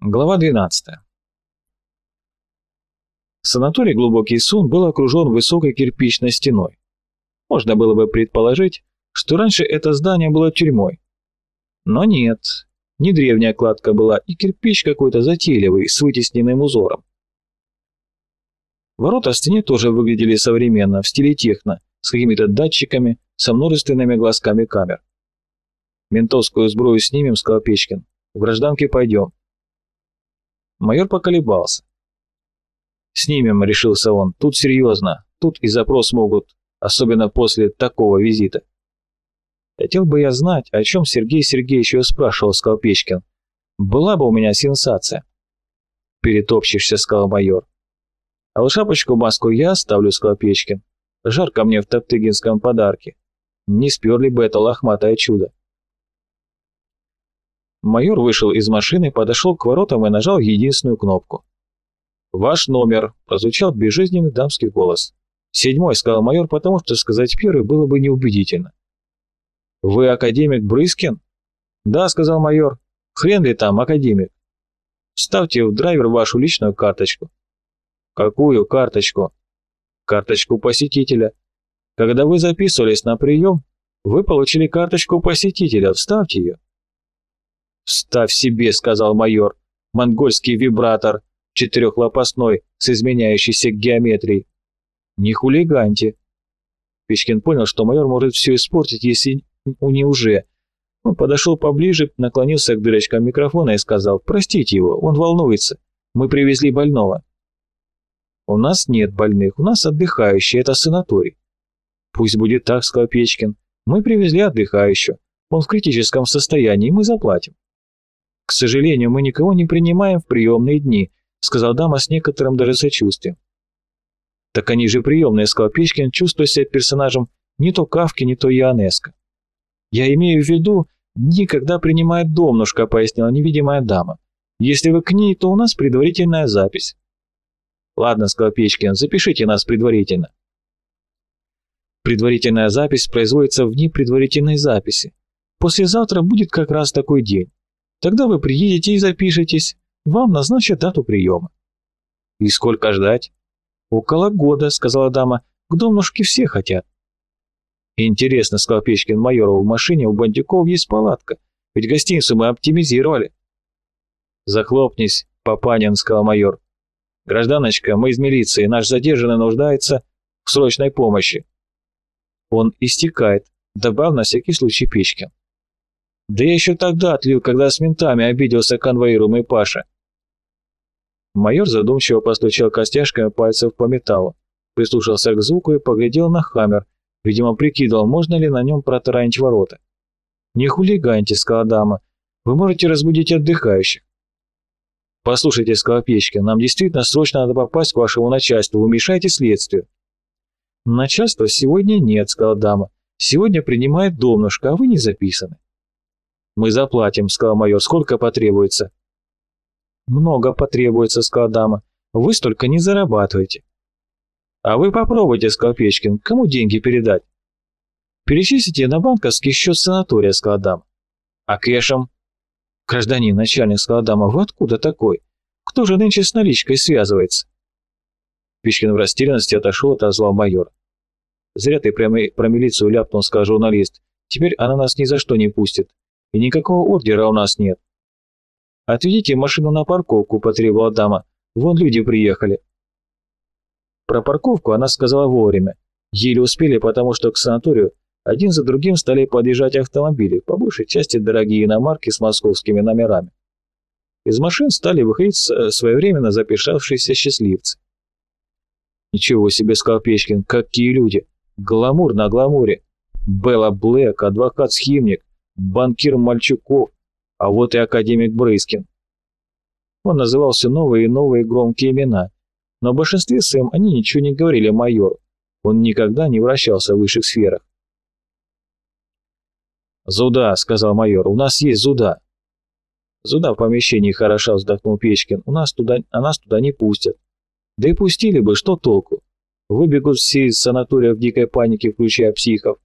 Глава 12. Санаторий «Глубокий сон» был окружен высокой кирпичной стеной. Можно было бы предположить, что раньше это здание было тюрьмой. Но нет, не древняя кладка была, и кирпич какой-то затейливый, с вытесненным узором. Ворота в стене тоже выглядели современно, в стиле техно, с какими-то датчиками, со множественными глазками камер. «Ментовскую сброю снимем», — сказал Печкин. «В гражданке пойдем». Майор поколебался. «Снимем», — решился он, — «тут серьезно, тут и запрос могут, особенно после такого визита». «Хотел бы я знать, о чем Сергей Сергеевич ее спрашивал», — сказал Печкин. «Была бы у меня сенсация». «Перетопчешься», — сказал майор. «А вот шапочку-маску я оставлю», — сказал Печкин. «Жарко мне в Топтыгинском подарке. Не сперли бы это лохматое чудо». Майор вышел из машины, подошел к воротам и нажал единственную кнопку. «Ваш номер», — прозвучал безжизненный дамский голос. «Седьмой», — сказал майор, потому что сказать первый было бы неубедительно. «Вы академик Брыскин?» «Да», — сказал майор. «Хрен ли там, академик?» «Вставьте в драйвер вашу личную карточку». «Какую карточку?» «Карточку посетителя. Когда вы записывались на прием, вы получили карточку посетителя. Вставьте ее». «Вставь себе», — сказал майор. «Монгольский вибратор, четырехлопастной, с изменяющейся геометрией». «Не хулиганьте». Печкин понял, что майор может все испортить, если не уже. Он подошел поближе, наклонился к дырочкам микрофона и сказал, «Простите его, он волнуется. Мы привезли больного». «У нас нет больных, у нас отдыхающие, это санаторий». «Пусть будет так», — сказал Печкин. «Мы привезли отдыхающего. Он в критическом состоянии, мы заплатим». «К сожалению, мы никого не принимаем в приемные дни», сказал дама с некоторым даже сочувствием. «Так они же приемные», сказал Печкин, чувствуя себя персонажем не то Кавки, не то Ионеско. «Я имею в виду дни, когда принимает домнушка», пояснила невидимая дама. «Если вы к ней, то у нас предварительная запись». «Ладно», — сказал Печкин, — «запишите нас предварительно». Предварительная запись производится в дни предварительной записи. Послезавтра будет как раз такой день. Тогда вы приедете и запишетесь. Вам назначат дату приема». «И сколько ждать?» «Около года», — сказала дама. «К домнушке все хотят». «Интересно», — сказал Печкин майору, — «в машине у бандюков есть палатка, ведь гостиницу мы оптимизировали». «Захлопнись, Папанин», — сказал майор. «Гражданочка, мы из милиции, наш задержанный нуждается в срочной помощи». «Он истекает», — добавил на всякий случай Печкин. Да я еще тогда отлил, когда с ментами обиделся конвоируемый Паша. Майор задумчиво постучал костяшками пальцев по металлу, прислушался к звуку и поглядел на хаммер, видимо, прикидывал, можно ли на нем протаранить ворота. «Не хулиганьте», — сказала дама, — «вы можете разбудить отдыхающих». «Послушайте», — сказал «нам действительно срочно надо попасть к вашему начальству, вы мешаете следствию». «Начальства сегодня нет», — сказала дама. «Сегодня принимает домнушка, а вы не записаны». «Мы заплатим», — сказал майор. «Сколько потребуется?» «Много потребуется», — сказала дама. «Вы столько не зарабатываете». «А вы попробуйте», — сказал Печкин. «Кому деньги передать?» «Перечислите на банковский счет санатория», — сказала дама. «А кэшем?» «Гражданин, начальник», — сказала дама. «Вы откуда такой? Кто же нынче с наличкой связывается?» Печкин в растерянности отошел, отозвал майор. «Зря ты прямо про милицию ляпнул», — сказал журналист. «Теперь она нас ни за что не пустит и никакого ордера у нас нет. Отведите машину на парковку, потребовала дама. Вон люди приехали. Про парковку она сказала вовремя. Еле успели, потому что к санаторию один за другим стали подъезжать автомобили, по большей части дорогие иномарки с московскими номерами. Из машин стали выходить своевременно запешавшиеся счастливцы. «Ничего себе», — сказал Печкин, — «какие люди! Гламур на гламуре! Белла Блэк, адвокат-схимник, банкир Мальчуков, а вот и академик Брыскин. Он называл все новые и новые громкие имена, но в большинстве своем они ничего не говорили майору. Он никогда не вращался в высших сферах. «Зуда», — сказал майор, — «у нас есть зуда». «Зуда в помещении хороша», — вздохнул Печкин, — «у нас туда, а нас туда не пустят». «Да и пустили бы, что толку? Выбегут все из санатория в дикой панике, включая психов».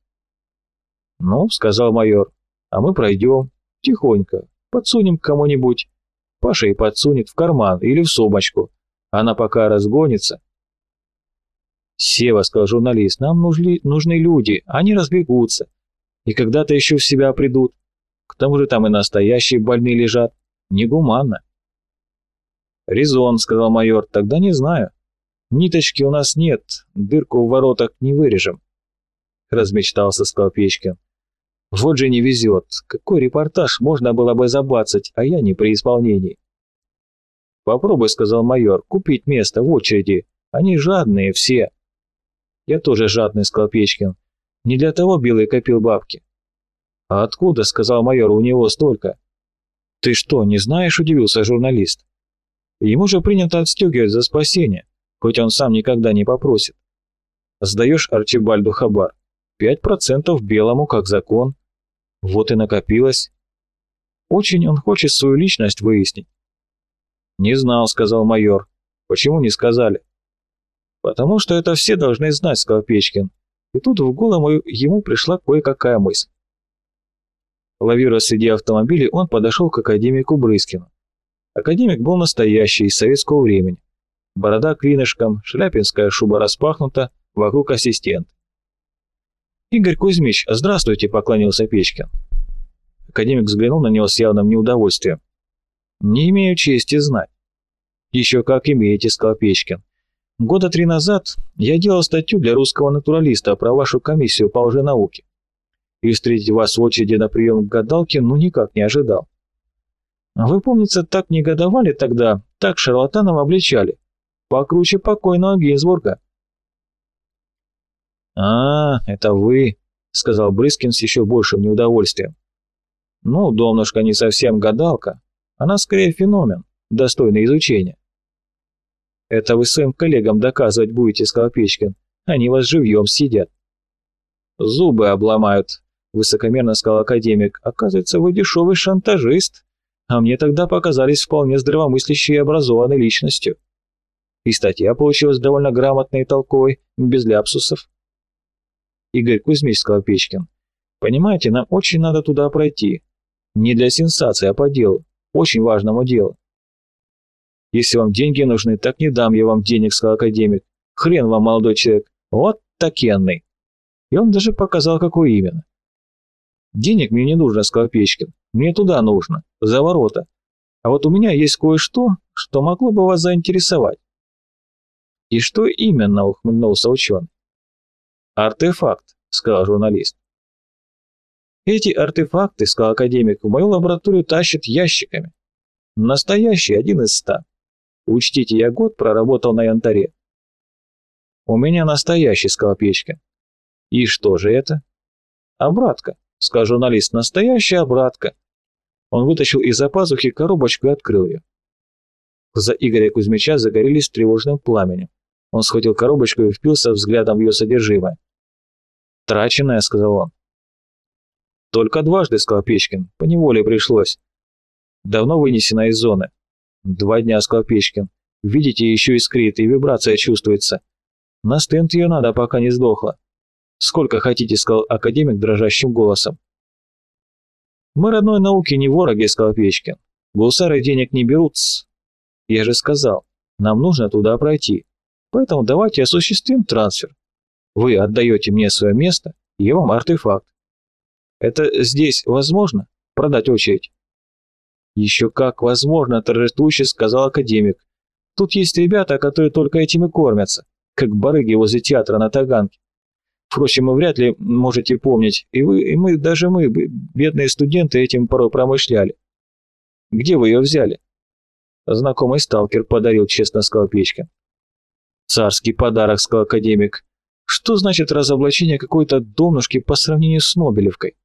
«Ну», — сказал майор, а мы пройдем, тихонько, подсунем кому-нибудь. Паша и подсунет в карман или в сумочку. Она пока разгонится. «Сева», — сказал журналист, — «нам нужны, нужны люди, они разбегутся. И когда-то еще в себя придут. К тому же там и настоящие больные лежат. Негуманно». «Резон», — сказал майор, — «тогда не знаю. Ниточки у нас нет, дырку в воротах не вырежем». Размечтался Скалпечкин. Вот же не везет. Какой репортаж можно было бы забацать, а я не при исполнении. «Попробуй», — сказал майор, — «купить место в очереди. Они жадные все». «Я тоже жадный», — сказал Печкин. «Не для того Белый копил бабки». «А откуда?» — сказал майор, — «у него столько». «Ты что, не знаешь?» — удивился журналист. «Ему же принято отстегивать за спасение, хоть он сам никогда не попросит. Сдаешь Арчибальду хабар. Пять процентов белому, как закон. Вот и накопилось. Очень он хочет свою личность выяснить. «Не знал», — сказал майор. «Почему не сказали?» «Потому что это все должны знать», — сказал Печкин. И тут в голову ему пришла кое-какая мысль. Лавируя среди автомобилей, он подошел к академику Брыскину. Академик был настоящий, из советского времени. Борода клинышком, шляпинская шуба распахнута, вокруг ассистент. «Игорь Кузьмич, здравствуйте», — поклонился Печкин. Академик взглянул на него с явным неудовольствием. «Не имею чести знать». «Еще как имеете», — сказал Печкин. «Года три назад я делал статью для русского натуралиста про вашу комиссию по лженауке. И встретить вас в очереди на прием к гадалке ну никак не ожидал. Вы, помнится, так негодовали тогда, так шарлатанов обличали. Покруче покойного Гейнсбурга. «А, это вы», — сказал Брыскин с еще большим неудовольствием. «Ну, домнушка не совсем гадалка. Она скорее феномен, достойный изучения». «Это вы своим коллегам доказывать будете», — сказал Печкин. «Они вас живьем сидят». «Зубы обломают», — высокомерно сказал академик. «Оказывается, вы дешевый шантажист, а мне тогда показались вполне здравомыслящей и образованной личностью». И статья получилась довольно грамотной и толковой, без ляпсусов. Игорь Кузьмич, сказал Печкин. Понимаете, нам очень надо туда пройти. Не для сенсации, а по делу. Очень важному делу. Если вам деньги нужны, так не дам я вам денег, сказал академик. Хрен вам, молодой человек. Вот такенный. И он даже показал, какой именно. Денег мне не нужно, сказал Печкин. Мне туда нужно, за ворота. А вот у меня есть кое-что, что могло бы вас заинтересовать. И что именно, ухмыльнулся ученый. «Артефакт», — сказал журналист. «Эти артефакты, — сказал академик, — в мою лабораторию тащат ящиками. Настоящий один из ста. Учтите, я год проработал на янтаре». «У меня настоящий», — сказал Печка. «И что же это?» «Обратка», — сказал журналист, — «настоящая обратка». Он вытащил из-за пазухи коробочку и открыл ее. За Игоря Кузьмича загорелись тревожным пламенем. Он схватил коробочку и впился взглядом в ее содержимое. «Траченное», — сказал он. «Только дважды», — сказал Печкин. «Поневоле пришлось». «Давно вынесена из зоны». «Два дня», — сказал Печкин. «Видите, еще искрит, и вибрация чувствуется. На стенд ее надо, пока не сдохла». «Сколько хотите», — сказал академик дрожащим голосом. «Мы родной науки не вороги», — сказал Печкин. «Гусары денег не берут -с. Я же сказал, нам нужно туда пройти. Поэтому давайте осуществим трансфер. Вы отдаете мне свое место, и я вам артефакт. Это здесь возможно? Продать очередь? Еще как возможно, торжествующе сказал академик. Тут есть ребята, которые только этим и кормятся, как барыги возле театра на Таганке. Впрочем, вы вряд ли можете помнить, и вы, и мы, даже мы, бедные студенты, этим порой промышляли. Где вы ее взяли? Знакомый сталкер подарил, честно сказал Печка. «Царский подарок», — сказал академик. «Что значит разоблачение какой-то домнушки по сравнению с Нобелевкой?»